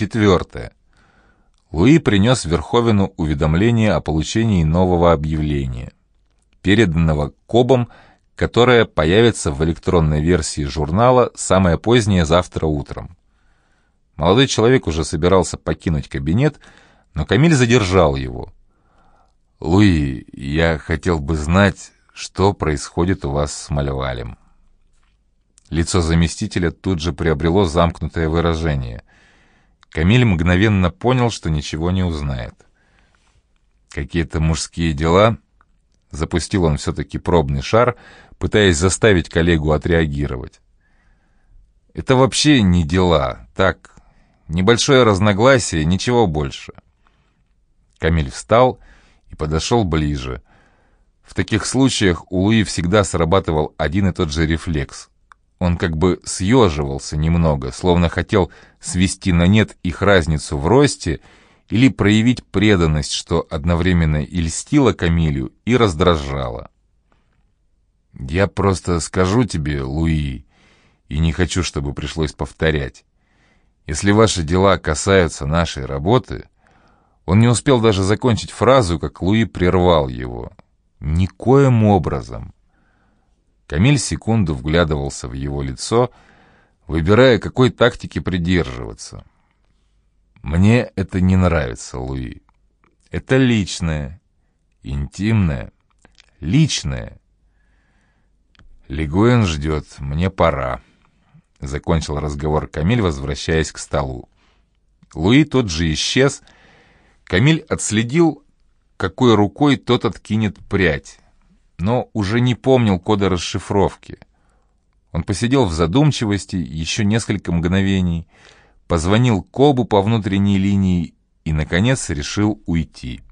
Четвертое. Луи принес Верховину уведомление о получении нового объявления, переданного Кобом, которое появится в электронной версии журнала самое позднее завтра утром. Молодой человек уже собирался покинуть кабинет, но Камиль задержал его. «Луи, я хотел бы знать, что происходит у вас с Мальвалем». Лицо заместителя тут же приобрело замкнутое выражение. Камиль мгновенно понял, что ничего не узнает. «Какие-то мужские дела?» Запустил он все-таки пробный шар, пытаясь заставить коллегу отреагировать. «Это вообще не дела, так, небольшое разногласие, ничего больше». Камиль встал и подошел ближе. В таких случаях у Луи всегда срабатывал один и тот же рефлекс. Он как бы съеживался немного, словно хотел свести на нет их разницу в росте или проявить преданность, что одновременно и льстило Камилю, и раздражало. «Я просто скажу тебе, Луи, и не хочу, чтобы пришлось повторять. Если ваши дела касаются нашей работы...» Он не успел даже закончить фразу, как Луи прервал его. «Никоим образом. Камиль секунду вглядывался в его лицо, выбирая, какой тактики придерживаться. «Мне это не нравится, Луи. Это личное, интимное, личное. Лигуэн ждет, мне пора», — закончил разговор Камиль, возвращаясь к столу. Луи тот же исчез. Камиль отследил, какой рукой тот откинет прядь но уже не помнил кода расшифровки. Он посидел в задумчивости еще несколько мгновений, позвонил Кобу по внутренней линии и, наконец, решил уйти.